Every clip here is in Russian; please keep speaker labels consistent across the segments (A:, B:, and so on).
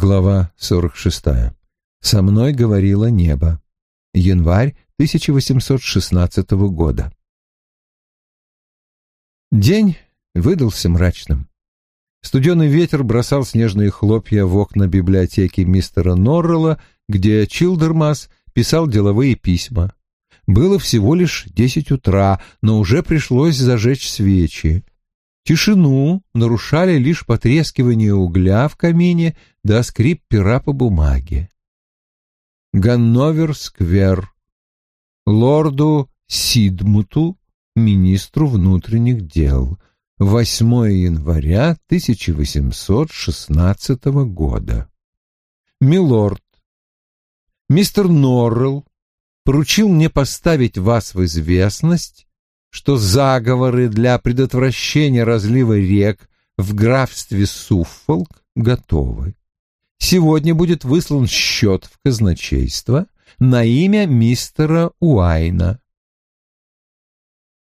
A: Глава 46. Со мной говорило небо. Январь 1816 года. День выдался мрачным. Студеный ветер бросал снежные хлопья в окна библиотеки мистера Норрелла, где Чилдермас писал деловые письма. Было всего лишь десять утра, но уже пришлось зажечь свечи. Тишину нарушали лишь потрескивание угля в камине да скрип пера по бумаге. Ганновер-сквер. Лорду Сидмуту, министру внутренних дел. 8 января 1816 года. Милорд, мистер Норрелл поручил мне поставить вас в известность что заговоры для предотвращения разлива рек в графстве Суффолк готовы. Сегодня будет выслан счет в казначейство на имя мистера Уайна.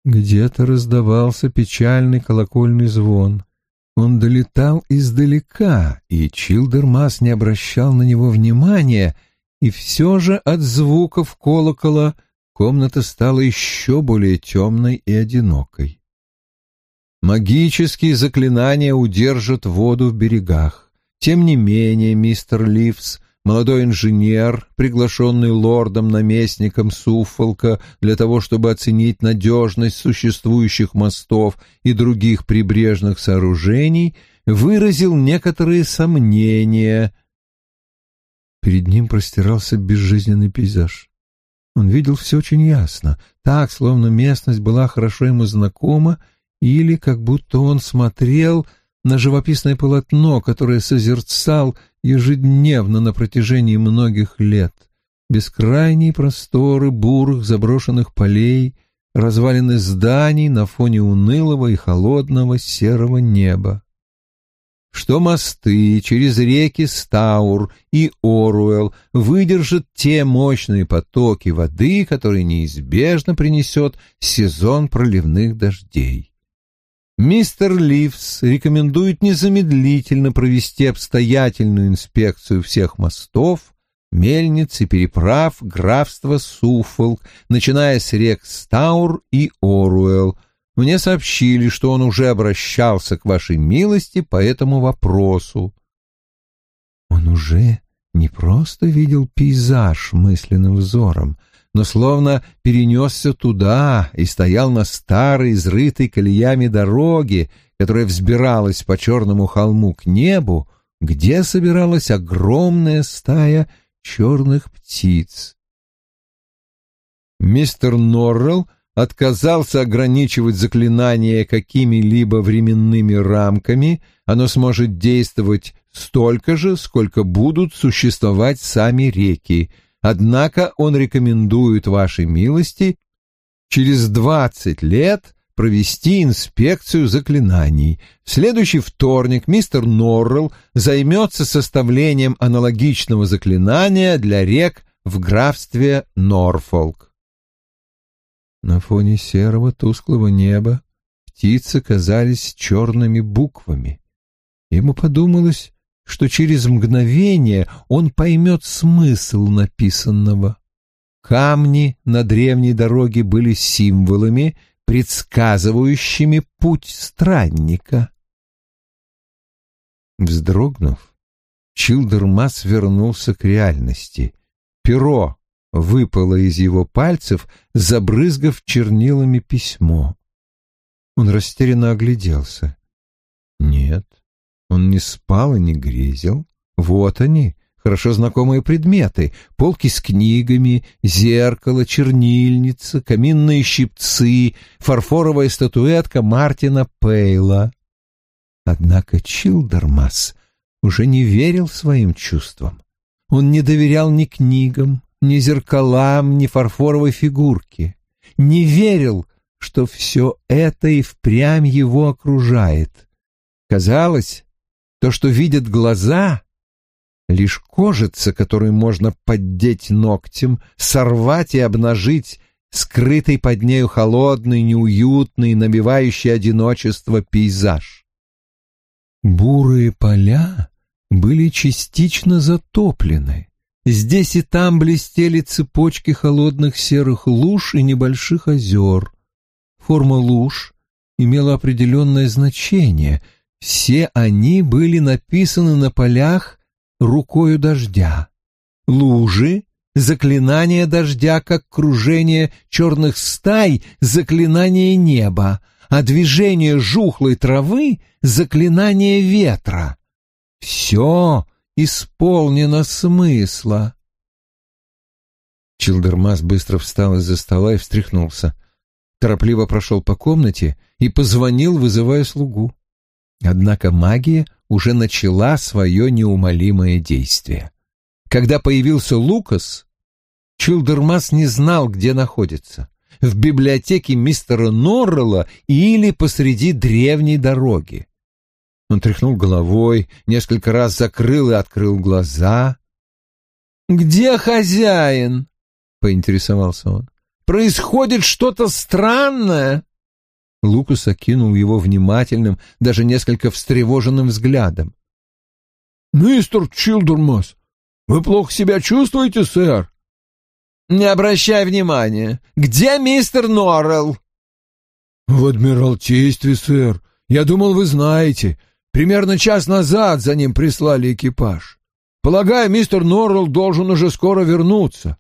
A: Где-то раздавался печальный колокольный звон. Он долетал издалека, и Чилдермас не обращал на него внимания, и все же от звуков колокола комната стала еще более темной и одинокой. Магические заклинания удержат воду в берегах. Тем не менее, мистер Ливс, молодой инженер, приглашенный лордом-наместником Суффолка для того, чтобы оценить надежность существующих мостов и других прибрежных сооружений, выразил некоторые сомнения. Перед ним простирался безжизненный пейзаж. Он видел все очень ясно, так, словно местность была хорошо ему знакома, или как будто он смотрел на живописное полотно, которое созерцал ежедневно на протяжении многих лет. Бескрайние просторы бурых заброшенных полей, развалины зданий на фоне унылого и холодного серого неба что мосты через реки Стаур и Оруэлл выдержат те мощные потоки воды, которые неизбежно принесет сезон проливных дождей. Мистер Ливс рекомендует незамедлительно провести обстоятельную инспекцию всех мостов, мельниц и переправ графства Суффолк, начиная с рек Стаур и Оруэлл, мне сообщили, что он уже обращался к вашей милости по этому вопросу. Он уже не просто видел пейзаж мысленным взором, но словно перенесся туда и стоял на старой, изрытой колеями дороге, которая взбиралась по черному холму к небу, где собиралась огромная стая черных птиц. Мистер Норрелл отказался ограничивать заклинание какими-либо временными рамками, оно сможет действовать столько же, сколько будут существовать сами реки. Однако он рекомендует вашей милости через двадцать лет провести инспекцию заклинаний. В следующий вторник мистер Норрелл займется составлением аналогичного заклинания для рек в графстве Норфолк. На фоне серого тусклого неба птицы казались черными буквами. Ему подумалось, что через мгновение он поймет смысл написанного. Камни на древней дороге были символами, предсказывающими путь странника. Вздрогнув, Чилдермас вернулся к реальности. Перо выпало из его пальцев, забрызгав чернилами письмо. Он растерянно огляделся. Нет, он не спал и не грезил. Вот они, хорошо знакомые предметы, полки с книгами, зеркало, чернильница, каминные щипцы, фарфоровая статуэтка Мартина Пейла. Однако Чилдермас уже не верил своим чувствам. Он не доверял ни книгам, ни зеркалам, ни фарфоровой фигурке. Не верил, что все это и впрямь его окружает. Казалось, то, что видят глаза, лишь кожица, которую можно поддеть ногтем, сорвать и обнажить скрытый под нею холодный, неуютный, набивающий одиночество пейзаж. Бурые поля были частично затоплены. Здесь и там блестели цепочки холодных серых луж и небольших озер. Форма луж имела определенное значение. Все они были написаны на полях рукою дождя. Лужи — заклинание дождя, как кружение черных стай — заклинание неба, а движение жухлой травы — заклинание ветра. Все исполнено смысла. Чилдермас быстро встал из-за стола и встряхнулся. Торопливо прошел по комнате и позвонил, вызывая слугу. Однако магия уже начала свое неумолимое действие. Когда появился Лукас, Чилдермас не знал, где находится — в библиотеке мистера Норрелла или посреди древней дороги. Он тряхнул головой, несколько раз закрыл и открыл глаза. «Где хозяин?» — поинтересовался он. «Происходит что-то странное?» Лукас окинул его внимательным, даже несколько встревоженным взглядом.
B: «Мистер Чилдермас, вы плохо себя чувствуете, сэр?»
A: «Не обращай внимания. Где мистер Норрелл?»
B: «В Адмиралтействе, сэр. Я думал, вы знаете. Примерно час назад за ним прислали экипаж. Полагаю, мистер Норрелл должен уже скоро вернуться.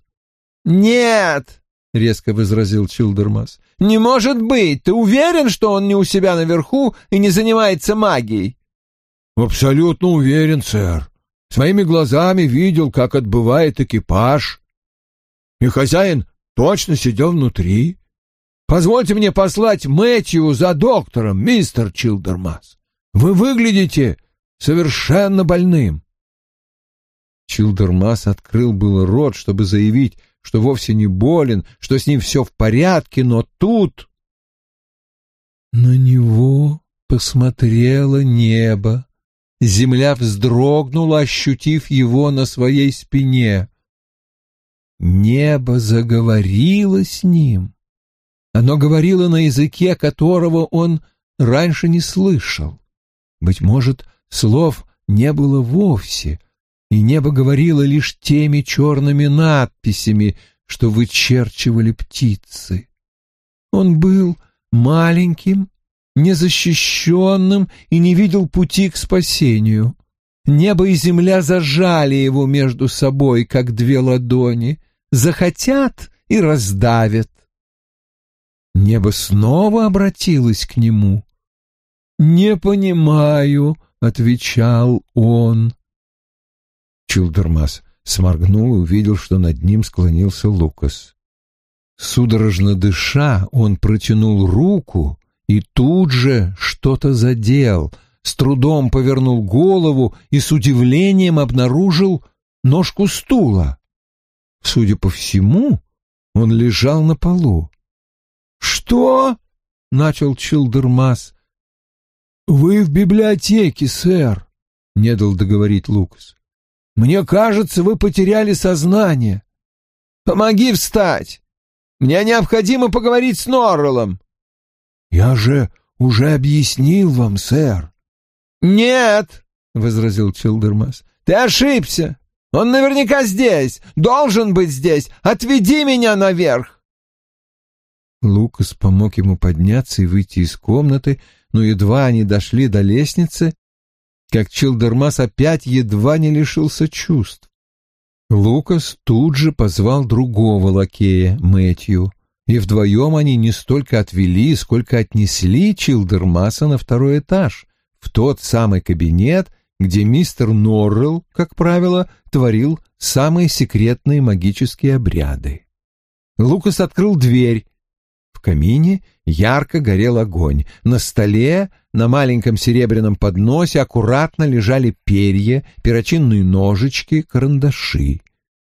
A: «Нет!» — резко возразил Чилдермас. «Не может быть! Ты уверен, что он не у себя наверху и не занимается магией?»
B: «Абсолютно уверен, сэр. Своими глазами видел, как отбывает экипаж. И хозяин точно сидел внутри. Позвольте мне послать Мэтью за доктором, мистер Чилдермас. Вы выглядите совершенно больным.
A: Чилдермас открыл был рот, чтобы заявить, что вовсе не болен, что с ним все в порядке, но тут... На него посмотрело небо. Земля вздрогнула, ощутив его на своей спине. Небо заговорило с ним. Оно говорило на языке, которого он раньше не слышал. Быть может, слов не было вовсе, и небо говорило лишь теми черными надписями, что вычерчивали птицы. Он был маленьким, незащищенным и не видел пути к спасению. Небо и земля зажали его между собой, как две ладони, захотят и раздавят. Небо снова обратилось к нему. «Не понимаю», — отвечал он. Чилдермас сморгнул и увидел, что над ним склонился Лукас. Судорожно дыша, он протянул руку и тут же что-то задел, с трудом повернул голову и с удивлением обнаружил ножку стула. Судя по всему, он лежал на полу. «Что?» — начал Чилдермас. «Вы в библиотеке, сэр», — не дал договорить Лукас. «Мне кажется, вы потеряли сознание». «Помоги встать! Мне необходимо поговорить с Норреллом». «Я же уже объяснил вам, сэр». «Нет», — возразил Чилдермас, — «ты ошибся. Он наверняка здесь, должен быть здесь. Отведи меня наверх». Лукас помог ему подняться и выйти из комнаты, но едва они дошли до лестницы, как Чилдермас опять едва не лишился чувств. Лукас тут же позвал другого лакея, Мэтью, и вдвоем они не столько отвели, сколько отнесли Чилдермаса на второй этаж, в тот самый кабинет, где мистер Норрелл, как правило, творил самые секретные магические обряды. Лукас открыл дверь камине ярко горел огонь. На столе, на маленьком серебряном подносе аккуратно лежали перья, перочинные ножички, карандаши.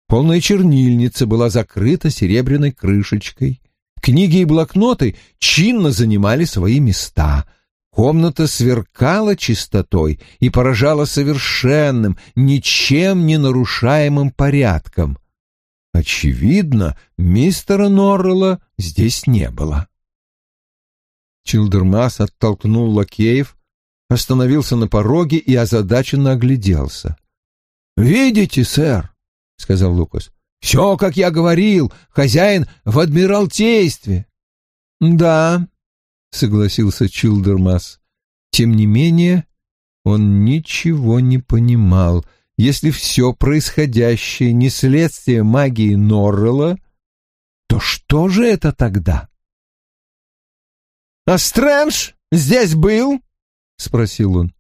A: Полная чернильница была закрыта серебряной крышечкой. Книги и блокноты чинно занимали свои места. Комната сверкала чистотой и поражала совершенным, ничем не нарушаемым порядком. Очевидно, мистера Норрелла здесь не было. Чилдермас оттолкнул лакеев, остановился на пороге и озадаченно огляделся.
B: «Видите, сэр», — сказал Лукас, — «все, как я говорил, хозяин в Адмиралтействе».
A: «Да», — согласился Чилдермас. Тем не менее, он ничего не понимал. Если все происходящее не следствие магии Норрелла, то что же это тогда? «А Стрэндж здесь был?» — спросил он.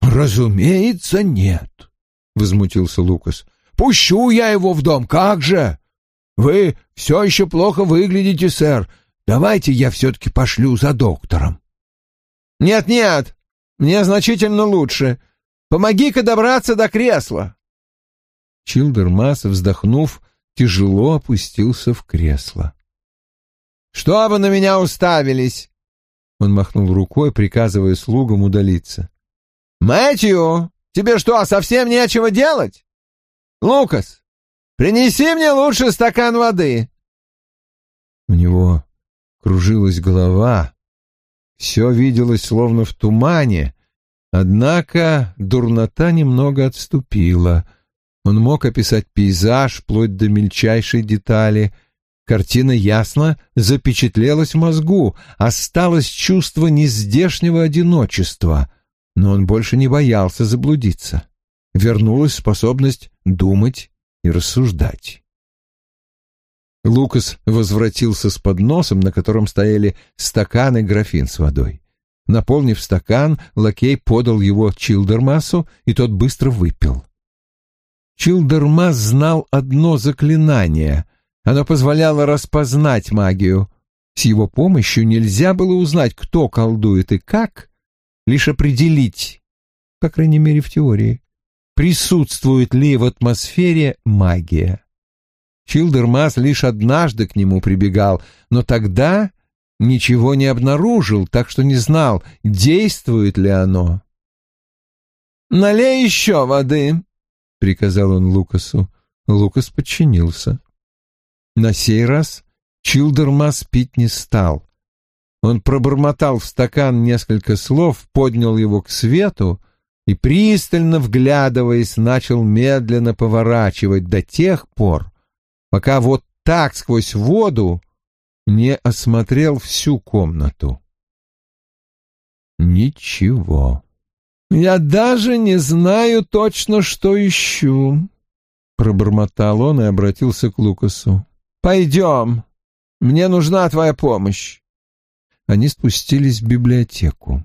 B: «Разумеется, нет», — возмутился Лукас. «Пущу я его в дом, как же? Вы все еще плохо выглядите, сэр. Давайте я все-таки пошлю за доктором».
C: «Нет-нет, мне значительно лучше. Помоги-ка добраться до кресла».
A: Чилдермас, вздохнув, тяжело опустился в кресло.
C: «Что вы на меня уставились?»
A: Он махнул рукой, приказывая слугам удалиться.
C: «Мэтью, тебе что, совсем нечего делать? Лукас, принеси мне лучше стакан воды».
A: У него кружилась голова, все виделось словно в тумане, однако дурнота немного отступила. Он мог описать пейзаж вплоть до мельчайшей детали. Картина ясно запечатлелась в мозгу, осталось чувство нездешнего одиночества, но он больше не боялся заблудиться. Вернулась способность думать и рассуждать. Лукас возвратился с подносом, на котором стояли стакан и графин с водой. Наполнив стакан, лакей подал его Чилдермасу, и тот быстро выпил. Чилдермас знал одно заклинание. Оно позволяло распознать магию. С его помощью нельзя было узнать, кто колдует и как, лишь определить, по крайней мере в теории, присутствует ли в атмосфере магия. Чилдермас лишь однажды к нему прибегал, но тогда ничего не обнаружил, так что не знал, действует ли оно.
C: «Налей еще воды», — приказал он Лукасу.
A: Лукас подчинился. На сей раз Чилдермас пить не стал. Он пробормотал в стакан несколько слов, поднял его к свету и, пристально вглядываясь, начал медленно поворачивать до тех пор, пока вот так сквозь воду не осмотрел всю комнату. Ничего.
C: «Я даже не знаю точно, что ищу», — пробормотал он и обратился к Лукасу. «Пойдем. Мне нужна твоя помощь».
A: Они спустились в библиотеку.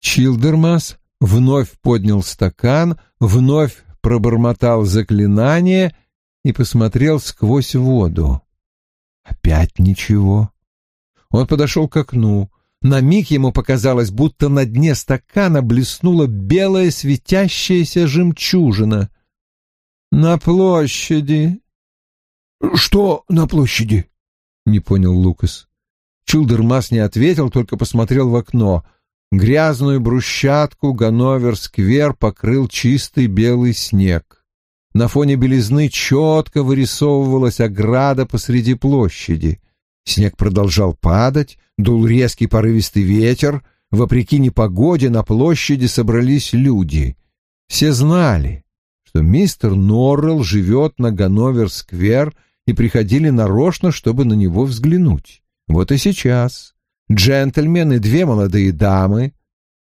A: Чилдермас вновь поднял стакан, вновь пробормотал заклинание и посмотрел сквозь воду. Опять ничего. Он подошел к окну. На миг ему показалось, будто на дне стакана блеснула белая светящаяся жемчужина.
C: «На площади».
B: «Что на площади?» — не понял Лукас.
A: Чулдермас не ответил, только посмотрел в окно. Грязную брусчатку Ганновер-сквер покрыл чистый белый снег. На фоне белизны четко вырисовывалась ограда посреди площади. Снег продолжал падать, дул резкий порывистый ветер. Вопреки непогоде на площади собрались люди. Все знали, что мистер Норрелл живет на Ганновер-сквер и приходили нарочно, чтобы на него взглянуть. Вот и сейчас. Джентльмены, две молодые дамы,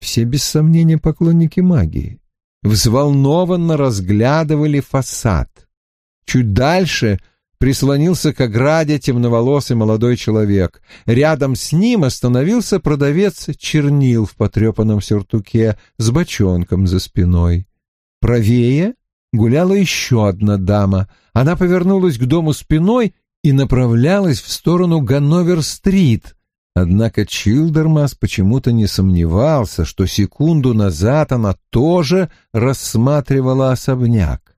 A: все без сомнения поклонники магии взволнованно разглядывали фасад. Чуть дальше прислонился к ограде темноволосый молодой человек. Рядом с ним остановился продавец чернил в потрепанном сюртуке с бочонком за спиной. Правее гуляла еще одна дама. Она повернулась к дому спиной и направлялась в сторону Ганновер-стрит — Однако Чилдермас почему-то не сомневался, что секунду назад она тоже рассматривала особняк.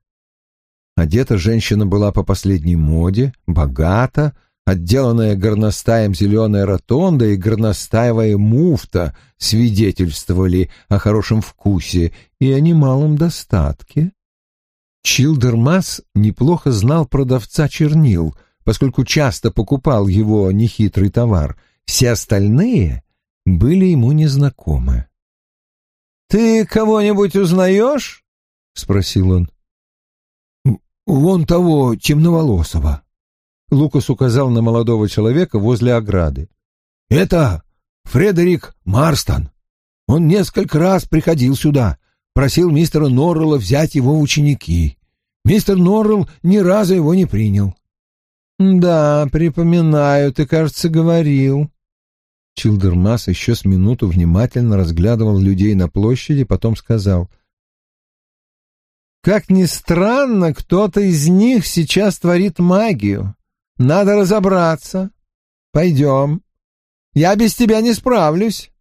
A: Одета женщина была по последней моде, богата, отделанная горностаем зеленая ротонда и горностаевая муфта свидетельствовали о хорошем вкусе и о немалом достатке. Чилдермас неплохо знал продавца чернил, поскольку часто покупал его нехитрый товар — все остальные были ему незнакомы.
C: «Ты кого-нибудь узнаешь?» — спросил он.
B: вон того темноволосого.
A: Лукас указал на молодого человека возле ограды.
B: «Это Фредерик Марстон. Он несколько раз приходил сюда, просил мистера Норрелла взять его в ученики. Мистер Норрелл ни разу его не принял».
C: «Да, припоминаю, ты, кажется, говорил».
A: Чилдермас еще с минуту внимательно разглядывал людей на площади, потом сказал.
C: «Как ни странно, кто-то из них сейчас творит магию. Надо разобраться. Пойдем. Я без тебя не справлюсь.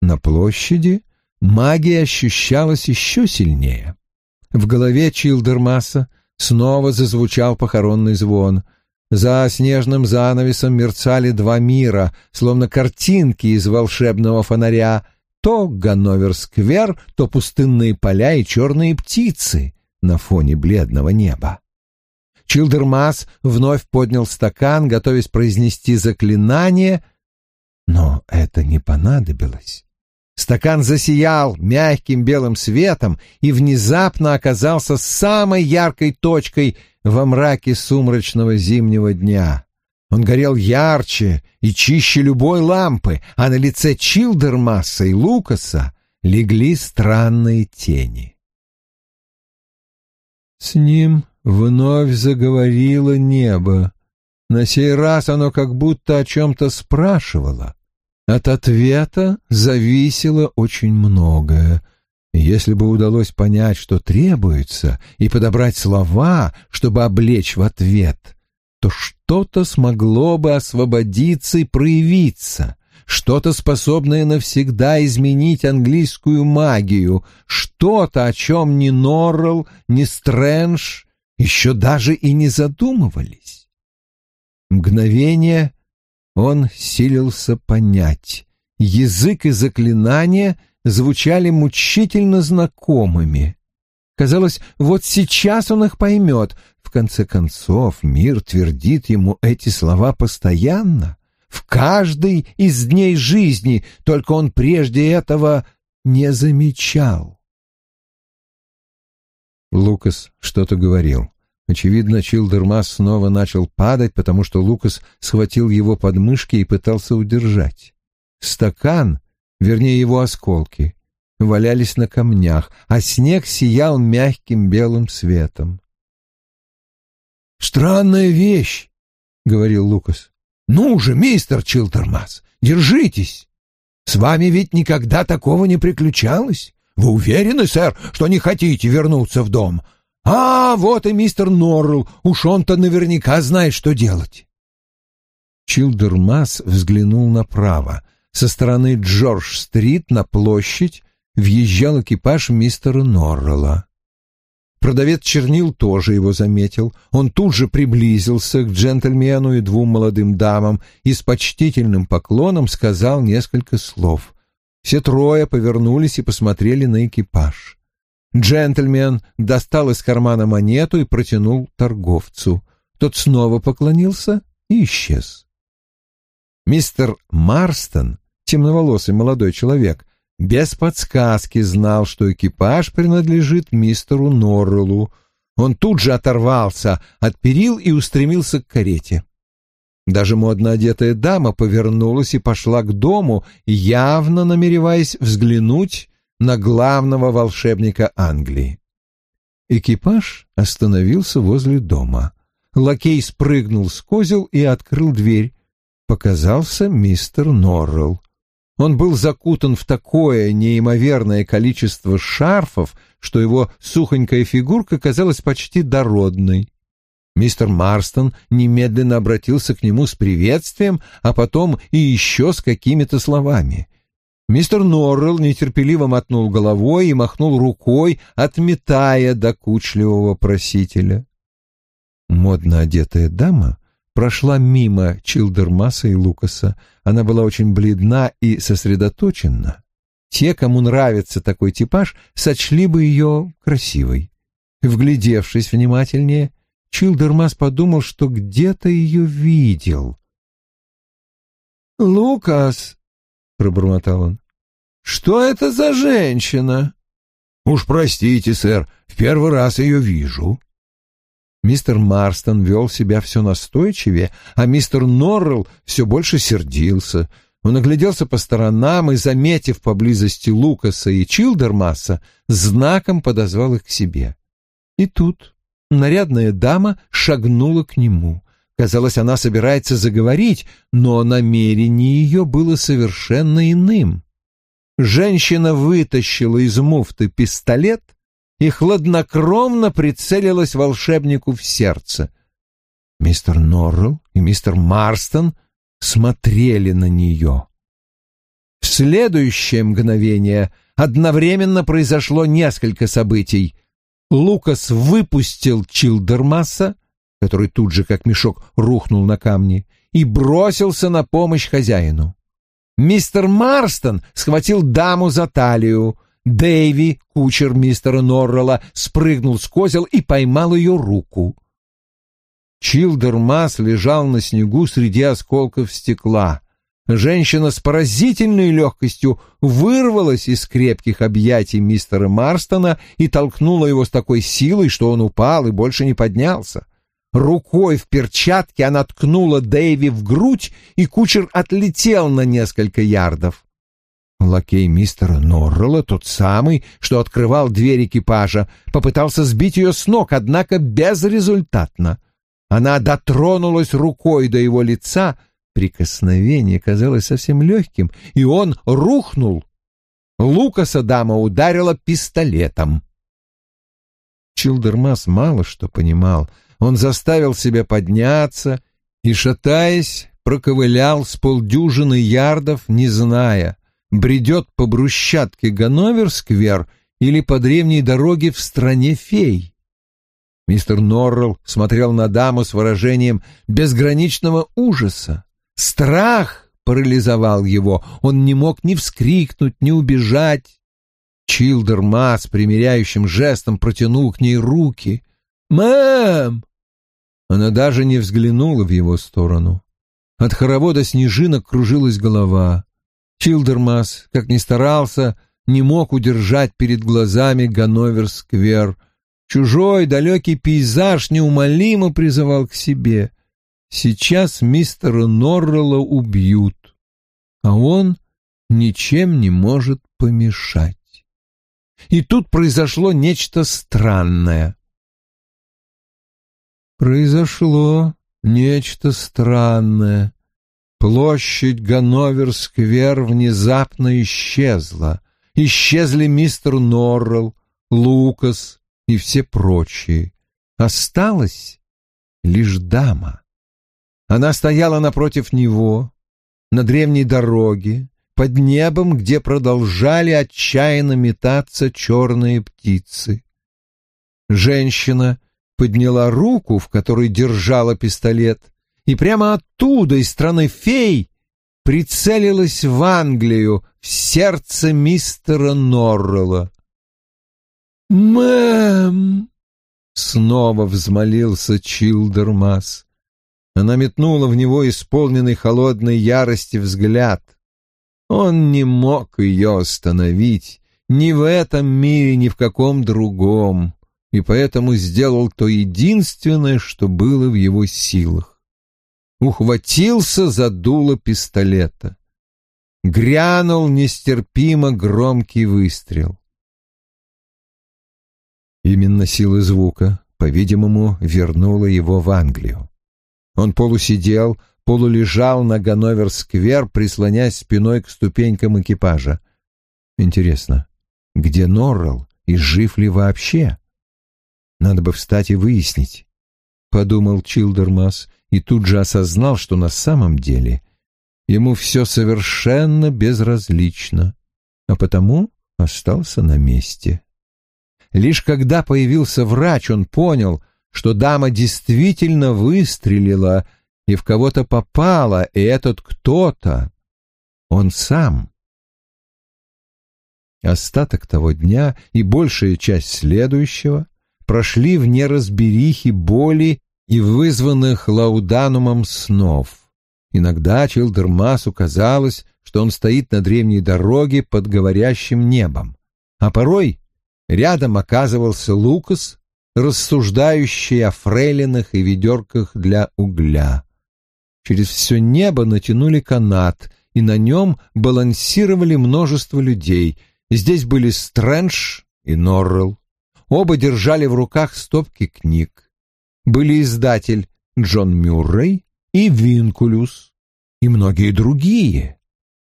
A: На площади магия ощущалась еще сильнее. В голове Чилдермаса снова зазвучал похоронный звон. За снежным занавесом мерцали два мира, словно картинки из волшебного фонаря. То Ганновер-сквер, то пустынные поля и черные птицы на фоне бледного неба. Чилдермас вновь поднял стакан, готовясь произнести заклинание, но это не понадобилось. Стакан засиял мягким белым светом и внезапно оказался самой яркой точкой во мраке сумрачного зимнего дня. Он горел ярче и чище любой лампы, а на лице Чилдермаса и Лукаса легли странные тени.
C: «С ним Вновь заговорило небо. На сей раз оно как будто о чем-то спрашивало. От ответа зависело очень многое. Если бы удалось понять, что требуется, и подобрать слова, чтобы облечь в ответ, то что-то смогло бы освободиться и проявиться, что-то способное навсегда изменить английскую магию, что-то, о чем ни Норрелл, ни Стрэндж еще даже и не задумывались. Мгновение он силился понять. Язык и заклинания звучали мучительно знакомыми. Казалось, вот сейчас он их поймет. В конце концов, мир твердит ему эти слова постоянно, в каждый из дней жизни, только он прежде этого не замечал.
A: Лукас что-то говорил. Очевидно, Чилдермас снова начал падать, потому что Лукас схватил его подмышки и пытался удержать. Стакан, вернее его осколки, валялись на камнях, а снег сиял мягким белым светом.
B: «Странная вещь», — говорил Лукас. «Ну же, мистер Чилдермас, держитесь! С вами ведь никогда такого не приключалось. Вы уверены, сэр, что не хотите вернуться в дом? А, вот и мистер Норрелл, уж он-то наверняка знает, что делать.
A: Чилдермас взглянул направо. Со стороны Джордж-стрит на площадь въезжал экипаж мистера Норрелла. Продавец чернил тоже его заметил. Он тут же приблизился к джентльмену и двум молодым дамам и с почтительным поклоном сказал несколько слов. Все трое повернулись и посмотрели на экипаж. Джентльмен достал из кармана монету и протянул торговцу. Тот снова поклонился и исчез. Мистер Марстон, темноволосый молодой человек, без подсказки знал, что экипаж принадлежит мистеру Норреллу. Он тут же оторвался от перил и устремился к карете. Даже модно одетая дама повернулась и пошла к дому, явно намереваясь взглянуть на главного волшебника Англии. Экипаж остановился возле дома. Лакей спрыгнул с козел и открыл дверь. Показался мистер Норрелл. Он был закутан в такое неимоверное количество шарфов, что его сухонькая фигурка казалась почти дородной. Мистер Марстон немедленно обратился к нему с приветствием, а потом и еще с какими-то словами. Мистер Норрелл нетерпеливо мотнул головой и махнул рукой, отметая докучливого просителя. Модно одетая дама прошла мимо Чилдермаса и Лукаса. Она была очень бледна и сосредоточена. Те, кому нравится такой типаж, сочли бы ее красивой. Вглядевшись внимательнее, Чилдермас подумал, что где-то ее видел.
C: «Лукас!» — пробормотал он. «Что это за женщина?»
B: «Уж простите, сэр, в первый раз ее вижу».
A: Мистер Марстон вел себя все настойчивее, а мистер Норрелл все больше сердился. Он огляделся по сторонам и, заметив поблизости Лукаса и Чилдермаса, знаком подозвал их к себе. И тут нарядная дама шагнула к нему. Казалось, она собирается заговорить, но намерение ее было совершенно иным. Женщина вытащила из муфты пистолет и хладнокровно прицелилась волшебнику в сердце. Мистер Норрелл и мистер Марстон смотрели на нее. В следующее мгновение одновременно произошло несколько событий. Лукас выпустил Чилдермаса, который тут же, как мешок, рухнул на камни, и бросился на помощь хозяину. Мистер Марстон схватил даму за талию. Дэйви, кучер мистера Норрелла, спрыгнул с козел и поймал ее руку. Чилдермас лежал на снегу среди осколков стекла. Женщина с поразительной легкостью вырвалась из крепких объятий мистера Марстона и толкнула его с такой силой, что он упал и больше не поднялся. Рукой в перчатке она ткнула Дэйви в грудь, и кучер отлетел на несколько ярдов. Лакей мистера Норрелла, тот самый, что открывал дверь экипажа, попытался сбить ее с ног, однако безрезультатно. Она дотронулась рукой до его лица — Прикосновение казалось совсем легким, и он рухнул. Лукаса дама ударила пистолетом. Чилдермас мало что понимал. Он заставил себя подняться и, шатаясь, проковылял с полдюжины ярдов, не зная, бредет по брусчатке Ганновер-сквер или по древней дороге в стране фей. Мистер Норрелл смотрел на даму с выражением безграничного ужаса. Страх парализовал его, он не мог ни вскрикнуть, ни убежать. Чилдер с примиряющим жестом протянул к ней руки. «Мэм!» Она даже не взглянула в его сторону. От хоровода снежинок кружилась голова. Чилдермас, как ни старался, не мог удержать перед глазами Ганновер-сквер. Чужой далекий пейзаж неумолимо призывал к себе. Сейчас мистера Норрелла убьют, а он ничем не может помешать. И тут произошло нечто странное. Произошло нечто странное. Площадь Ганновер-сквер внезапно исчезла. Исчезли мистер Норрелл, Лукас и все прочие. Осталась лишь дама. Она стояла напротив него, на древней дороге, под небом, где продолжали отчаянно метаться черные птицы. Женщина подняла руку, в которой держала пистолет, и прямо оттуда, из страны фей, прицелилась в Англию, в сердце мистера Норрелла. «Мэм!» — снова взмолился Чилдермас. Она метнула в него исполненный холодной ярости взгляд. Он не мог ее остановить ни в этом мире, ни в каком другом, и поэтому сделал то единственное, что было в его силах. Ухватился за дуло пистолета. Грянул нестерпимо громкий выстрел. Именно сила звука, по-видимому, вернула его в Англию. Он полусидел, полулежал на Ганновер-сквер, прислонясь спиной к ступенькам экипажа. Интересно, где Норрелл и жив ли вообще? Надо бы встать и выяснить, — подумал Чилдермас и тут же осознал, что на самом деле ему все совершенно безразлично, а потому остался на месте. Лишь когда появился врач, он понял — что дама действительно выстрелила и в кого-то попала, и этот кто-то — он сам. Остаток того дня и большая часть следующего прошли в неразберихе боли и вызванных лауданумом снов. Иногда Чилдермасу казалось, что он стоит на древней дороге под говорящим небом, а порой рядом оказывался Лукас рассуждающие о фрейлинах и ведерках для угля. Через все небо натянули канат, и на нем балансировали множество людей. Здесь были Стрэндж и Норрелл. Оба держали в руках стопки книг. Были издатель Джон Мюррей и Винкулюс, и многие другие.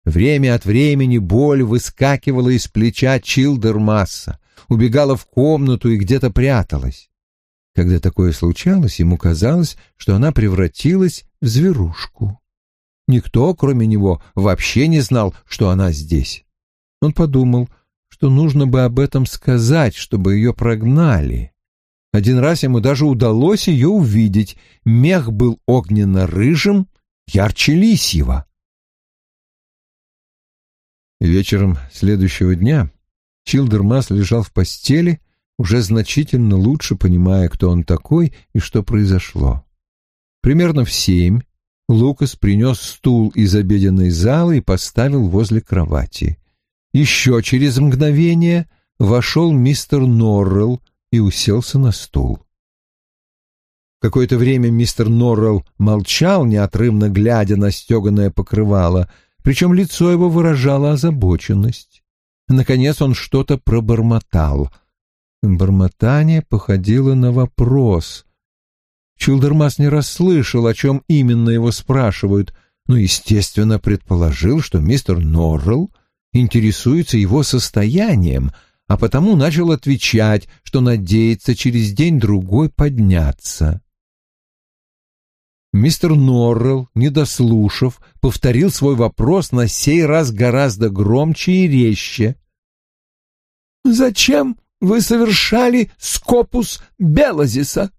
A: Время от времени боль выскакивала из плеча Чилдермасса, убегала в комнату и где-то пряталась. Когда такое случалось, ему казалось, что она превратилась в зверушку. Никто, кроме него, вообще не знал, что она здесь. Он подумал, что нужно бы об этом сказать, чтобы ее прогнали. Один раз ему даже удалось ее увидеть. Мех был огненно-рыжим, ярче лисьего. Вечером следующего дня Чилдермас лежал в постели, уже значительно лучше понимая, кто он такой и что произошло. Примерно в семь Лукас принес стул из обеденной залы и поставил возле кровати. Еще через мгновение вошел мистер Норрелл и уселся на стул. Какое-то время мистер Норрелл молчал, неотрывно глядя на стеганое покрывало, причем лицо его выражало озабоченность. Наконец он что-то пробормотал. Бормотание походило на вопрос. Чилдермас не расслышал, о чем именно его спрашивают, но, естественно, предположил, что мистер Норрелл интересуется его состоянием, а потому начал отвечать, что надеется через день-другой подняться. Мистер Норрелл, не дослушав, повторил свой вопрос на сей раз гораздо громче и резче. «Зачем вы совершали скопус Белазиса?»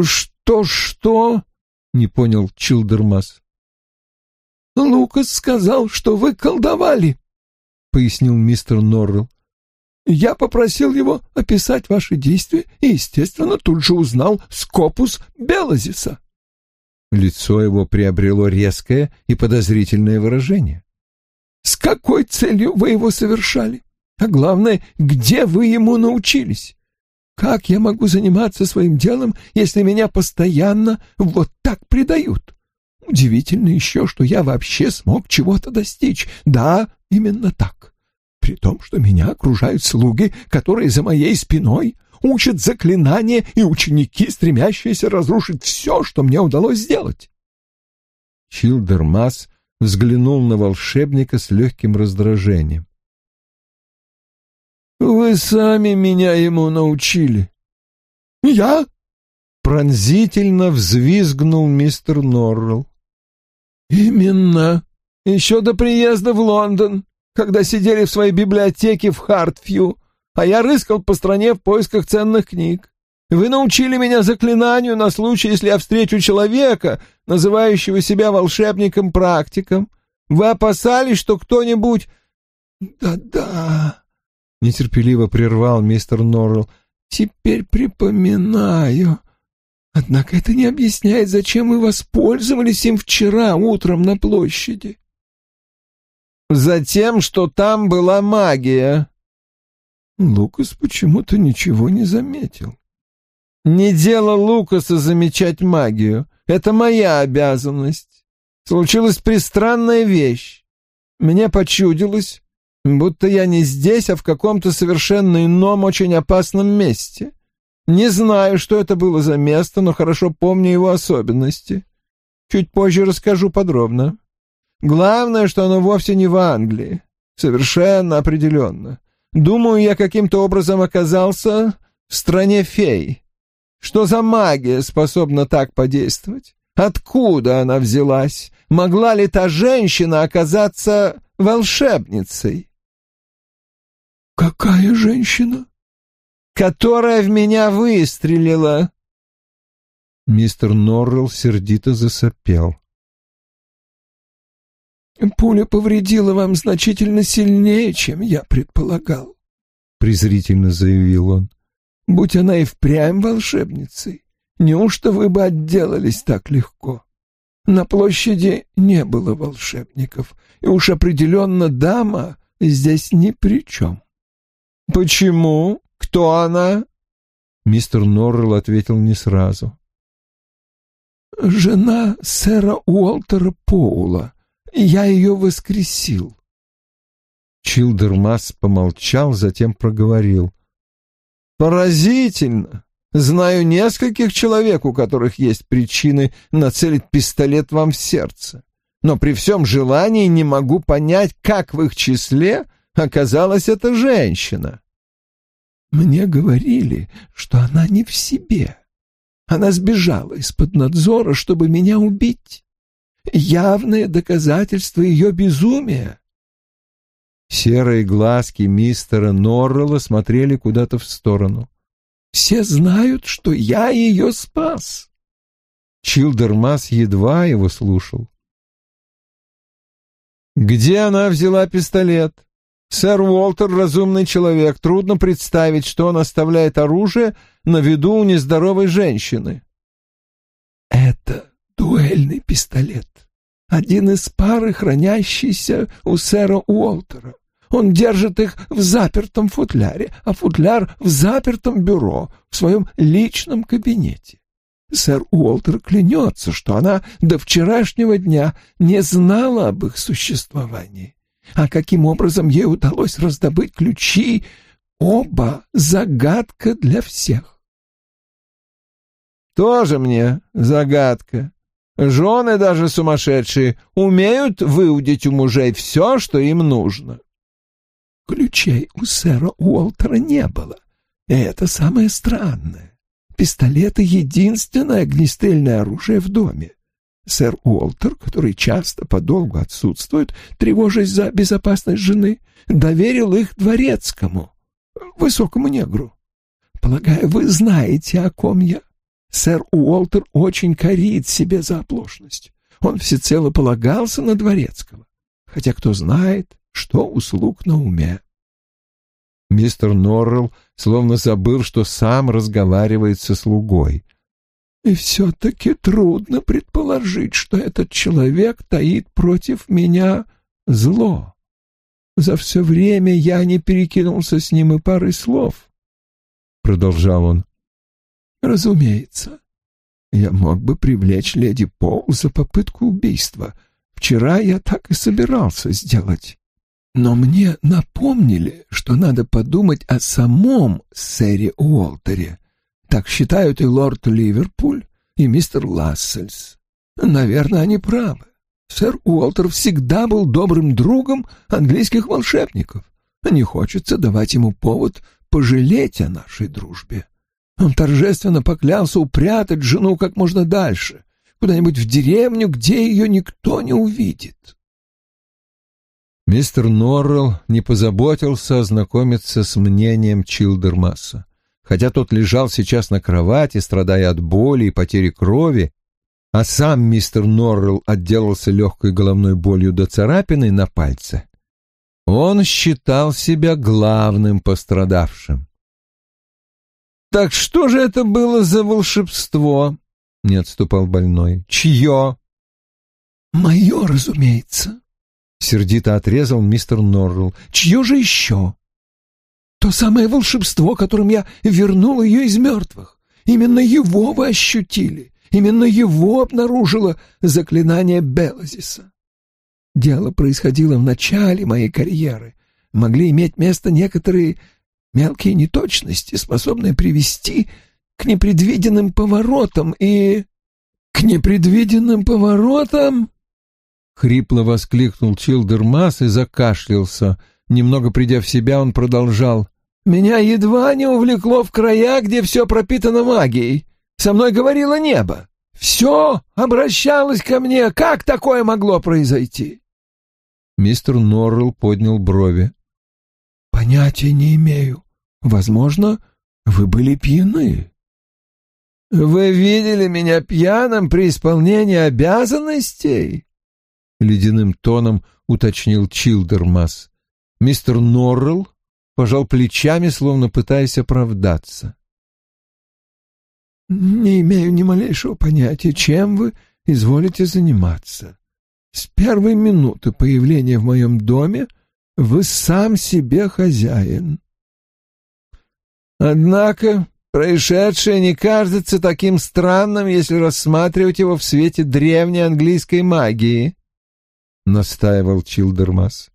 A: «Что-что?» — не понял Чилдермас. «Лукас сказал, что вы колдовали», — пояснил мистер Норрелл. «Я попросил его описать ваши действия и, естественно, тут же узнал скопус Белазиса». Лицо его приобрело резкое и подозрительное выражение. «С какой целью вы его совершали? А главное, где вы ему научились? Как я могу заниматься своим делом, если меня постоянно вот так предают? Удивительно еще, что я вообще смог чего-то достичь. Да, именно так. При том, что меня окружают слуги, которые за моей спиной учат заклинания и ученики, стремящиеся разрушить все, что мне удалось сделать. Чилдермас взглянул на волшебника с легким раздражением. «Вы сами меня ему научили». «Я?» — пронзительно взвизгнул мистер Норрелл. «Именно. Еще до приезда в Лондон, когда сидели в своей библиотеке в Хартфью, а я рыскал по стране в поисках ценных книг. Вы научили меня заклинанию на случай, если я встречу человека, называющего себя волшебником-практиком. Вы опасались, что кто-нибудь... Да-да, нетерпеливо прервал мистер Норрелл. Теперь припоминаю. Однако это не объясняет, зачем вы воспользовались им вчера утром на площади. Затем, что там была магия. Лукас почему-то ничего не заметил. Не дело Лукаса замечать магию. Это моя обязанность. Случилась пристранная вещь. Мне почудилось, будто я не здесь, а в каком-то совершенно ином, очень опасном месте. Не знаю, что это было за место, но хорошо помню его особенности. Чуть позже расскажу подробно. Главное, что оно вовсе не в Англии. Совершенно определенно. Думаю, я каким-то образом оказался в стране фей. Что за магия способна так подействовать? Откуда она взялась? Могла ли та женщина оказаться волшебницей? «Какая женщина?» «Которая в меня выстрелила!» Мистер Норрелл сердито засопел. «Пуля повредила вам значительно сильнее, чем я предполагал», — презрительно заявил он. «Будь она и впрямь волшебницей, неужто вы бы отделались так легко? На площади не было волшебников, и уж определенно дама здесь ни при чем». «Почему?
C: Кто она?» Мистер Норрелл ответил не сразу.
B: «Жена сэра Уолтера Поула. Я ее воскресил».
C: Чилдермас помолчал, затем проговорил. «Поразительно! Знаю нескольких человек, у которых есть причины нацелить пистолет вам в сердце. Но при всем желании не могу понять, как в их числе оказалась эта женщина».
B: Мне говорили, что она не в себе. Она сбежала из-под надзора, чтобы меня убить. Явное доказательство ее безумия.
C: Серые глазки мистера Норрелла смотрели куда-то в сторону.
B: «Все знают, что я ее спас».
C: Чилдермас едва его слушал. «Где она взяла пистолет?» Сэр Уолтер — разумный человек. Трудно представить, что он оставляет оружие на виду у нездоровой женщины.
B: Это дуэльный пистолет. Один из пары, хранящийся у сэра Уолтера. Он держит их в запертом футляре, а футляр в запертом бюро, в своем личном кабинете. Сэр Уолтер клянется, что она до вчерашнего дня не знала об их существовании. А каким образом ей удалось раздобыть ключи, оба загадка для всех.
C: Тоже мне загадка. Жены даже сумасшедшие умеют выудить у мужей все, что им нужно.
B: Ключей у сэра Уолтера не было. И это самое странное. Пистолеты — единственное огнестрельное оружие в доме. Сэр Уолтер, который часто подолгу отсутствует, тревожась за безопасность жены, доверил их дворецкому, высокому негру. Полагаю, вы знаете, о ком я. Сэр Уолтер очень корит себе за оплошность. Он всецело полагался на дворецкого, хотя кто знает, что услуг на уме.
C: Мистер Норрелл словно забыл, что сам разговаривает со слугой.
B: И все-таки трудно предположить, что этот человек таит против меня зло. За все время я не перекинулся с ним и парой слов, — продолжал он. Разумеется, я мог бы привлечь леди Пол за попытку убийства. Вчера я так и собирался сделать. Но мне напомнили, что надо подумать о самом сэре Уолтере, так считают и лорд Ливерпуль, и мистер Лассельс. Наверное, они правы. Сэр Уолтер всегда был добрым другом английских волшебников. Не хочется давать ему повод пожалеть о нашей дружбе. Он торжественно поклялся упрятать жену как можно дальше, куда-нибудь в деревню, где ее никто не увидит.
C: Мистер Норрелл не позаботился ознакомиться с мнением Чилдермасса. Хотя тот лежал сейчас на кровати, страдая от боли и потери крови, а сам мистер Норрелл отделался легкой головной болью до царапины на пальце, он считал себя главным пострадавшим. «Так что же это было за волшебство?» — не отступал больной. «Чье?»
B: «Мое, разумеется», — сердито отрезал мистер Норрелл. «Чье же еще?» То самое волшебство, которым я вернул ее из мертвых. Именно его вы ощутили. Именно его обнаружило заклинание Белазиса. Дело происходило в начале моей карьеры. Могли иметь место некоторые мелкие неточности, способные привести к непредвиденным поворотам и... К непредвиденным поворотам?
C: Хрипло воскликнул Чилдермас и закашлялся. Немного придя в себя, он продолжал.
B: Меня едва не увлекло в края, где все пропитано магией. Со мной говорило небо. Все обращалось ко мне. Как такое могло произойти?
C: Мистер Норрелл поднял брови.
B: Понятия не имею. Возможно, вы были пьяны. Вы видели меня пьяным при исполнении обязанностей?
C: Ледяным тоном уточнил Чилдермас. Мистер Норрелл пожал плечами, словно пытаясь оправдаться.
B: «Не имею ни малейшего понятия, чем вы изволите заниматься. С первой минуты появления в моем доме вы сам себе хозяин».
C: Однако происшедшее не кажется таким странным, если рассматривать его в свете древней английской магии, — настаивал Чилдермас.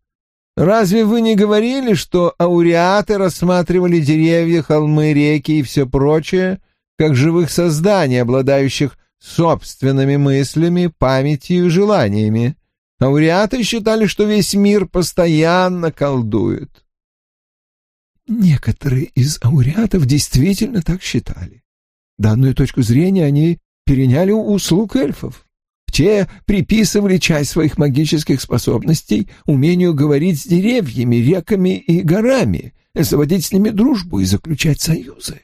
C: Разве вы не говорили, что ауреаты рассматривали деревья, холмы, реки и все прочее, как живых созданий, обладающих собственными мыслями, памятью и желаниями? Ауреаты считали, что весь мир постоянно колдует. Некоторые из ауреатов действительно так считали. Данную точку зрения они переняли у услуг эльфов. Те приписывали часть своих магических способностей умению говорить с деревьями, реками и горами, заводить с ними дружбу и заключать союзы.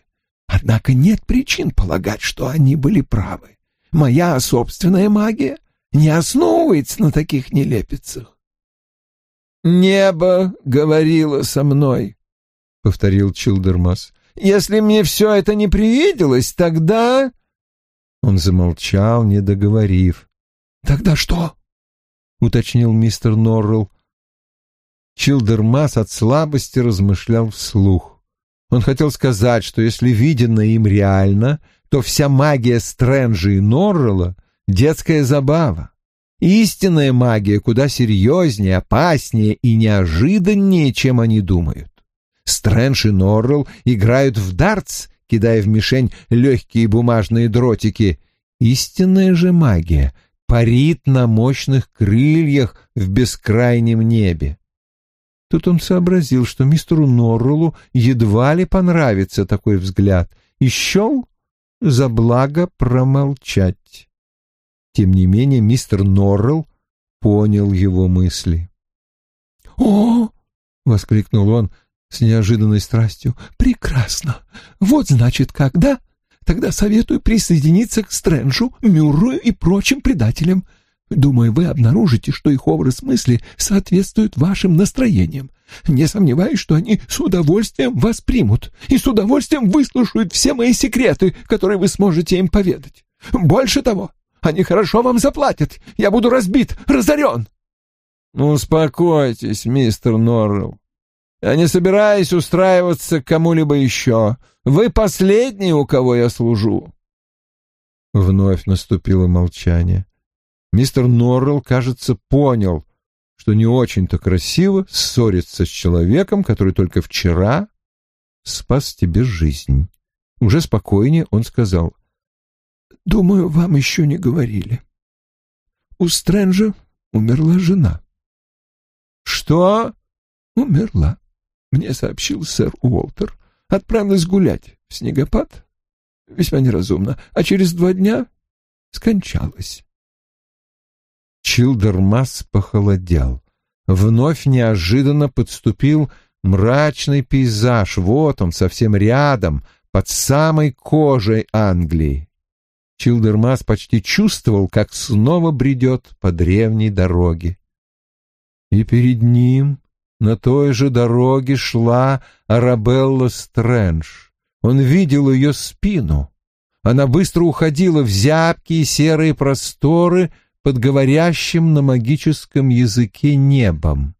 C: Однако нет причин полагать, что они были правы. Моя собственная магия не основывается на таких нелепицах. «Небо говорило со мной», — повторил Чилдермас. «Если мне все это не привиделось, тогда...» Он замолчал, не договорив. «Тогда что?» — уточнил мистер Норрелл. Чилдермас от слабости размышлял вслух. Он хотел сказать, что если виденное им реально, то вся магия Стрэнджа и Норрелла — детская забава. Истинная магия куда серьезнее, опаснее и неожиданнее, чем они думают. Стрэндж и Норрелл играют в дартс, кидая в мишень легкие бумажные дротики. Истинная же магия парит на мощных крыльях в бескрайнем небе. Тут он сообразил, что мистеру Норреллу едва ли понравится такой взгляд, и счел за благо промолчать. Тем не менее мистер Норрелл понял его мысли. «О!» — воскликнул он с неожиданной страстью. «Прекрасно! Вот значит когда...» Тогда советую присоединиться к Стрэнджу, Мюрру и прочим предателям. Думаю, вы обнаружите, что их образ мысли соответствует вашим настроениям. Не сомневаюсь, что они с удовольствием вас примут и с удовольствием выслушают все мои секреты, которые вы сможете им поведать. Больше того, они хорошо вам заплатят. Я буду разбит, разорен. Успокойтесь, мистер Норрелл. Я не собираюсь устраиваться к кому-либо еще. Вы последний, у кого я служу. Вновь наступило молчание. Мистер Норрелл, кажется, понял, что не очень-то красиво ссориться с человеком, который только вчера спас тебе жизнь. Уже спокойнее он сказал. «Думаю, вам еще не говорили. У Стрэнджа умерла жена». «Что?» «Умерла мне сообщил сэр Уолтер, отправилась гулять в снегопад, весьма неразумно, а через два дня скончалась. Чилдермас похолодел. Вновь неожиданно подступил мрачный пейзаж. Вот он, совсем рядом, под самой кожей Англии. Чилдермас почти чувствовал, как снова бредет по древней дороге. И перед ним на той же дороге шла Арабелла Стрэндж. Он видел ее спину. Она быстро уходила в зябкие серые просторы под говорящим на магическом языке небом.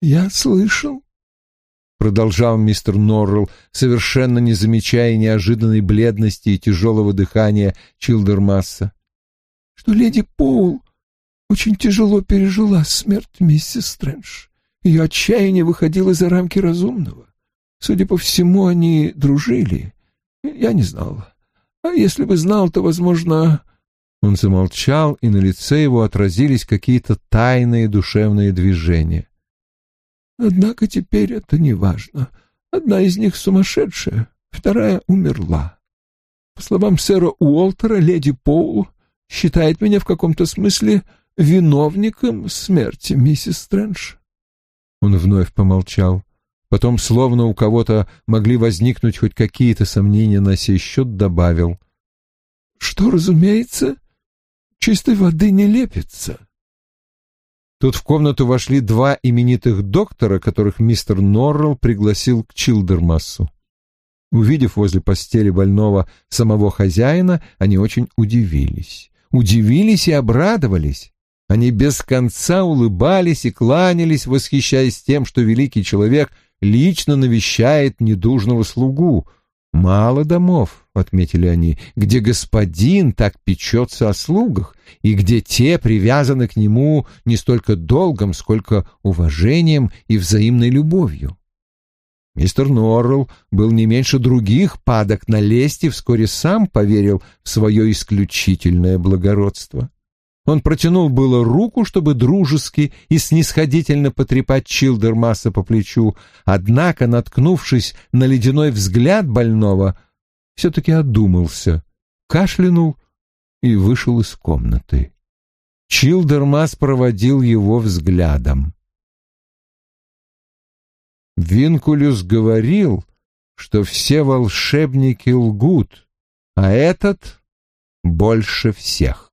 C: «Я слышал», — продолжал мистер Норрелл, совершенно не замечая неожиданной бледности и тяжелого дыхания Чилдермасса, — «что леди Поул очень тяжело пережила смерть миссис Стрэндж. Ее отчаяние выходило за рамки разумного. Судя по всему, они дружили. Я не знал. А если бы знал, то, возможно...» Он замолчал, и на лице его отразились какие-то тайные душевные движения. «Однако теперь это не важно. Одна из них сумасшедшая, вторая умерла. По словам сэра Уолтера, леди Поул считает меня в каком-то смысле виновником смерти миссис Стрэндж. Он вновь помолчал. Потом, словно у кого-то могли возникнуть хоть какие-то сомнения на сей счет, добавил. «Что, разумеется, чистой воды не лепится». Тут в комнату вошли два именитых доктора, которых мистер Норрелл пригласил к Чилдермассу. Увидев возле постели больного самого хозяина, они очень удивились. Удивились и обрадовались. Они без конца улыбались и кланялись, восхищаясь тем, что великий человек
A: лично навещает недужного слугу. Мало домов, — отметили они, — где господин так печется о слугах, и где те привязаны к нему не столько долгом, сколько уважением и взаимной любовью. Мистер Норрелл был не меньше других падок на лесть и вскоре сам поверил в свое исключительное благородство. Он протянул было руку, чтобы дружески и снисходительно потрепать Чилдермаса по плечу, однако, наткнувшись на ледяной взгляд больного, все-таки одумался, кашлянул и вышел из комнаты. Чилдермас проводил его взглядом. Винкулюс говорил, что все волшебники лгут, а этот больше всех.